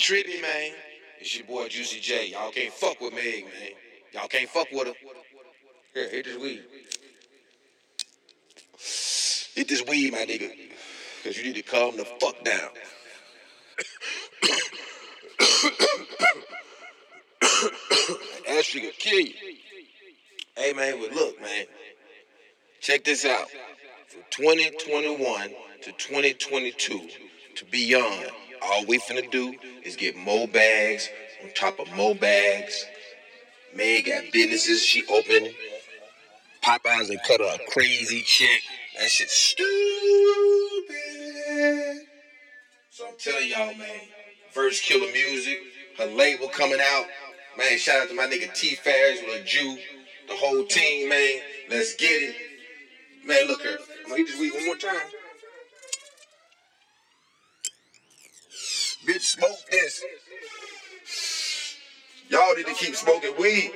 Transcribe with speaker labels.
Speaker 1: trippy, man. It's your boy Juicy J. Y'all can't fuck with Meg, man. Y'all can't fuck with her. Here, hit this weed. Hit this weed, my nigga. Cause you need to calm the fuck down. Ashley could kill you. Hey man, but look, man. Check this out. From 2021 to 2022 to beyond, all we finna do is get more bags on top of more bags. Meg got businesses she opening. Popeyes and cut her a crazy check. That shit stupid. So I'm telling y'all, man. Verse Killer Music, her label coming out. Man, shout out to my nigga T Fairs with a Jew, the whole team, man. Let's get it. Man, look here. I'm gonna hit this weed one more time. Smoke this. Y'all need to keep smoking weed.